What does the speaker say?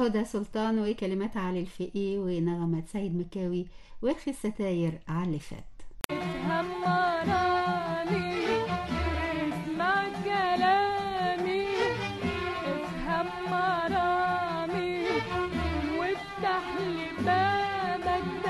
هدى سلطان وكلمات علي الفقي ونغمة سيد مكاوي واخي الستاير فات. افهم مرامي وافتح لي بابي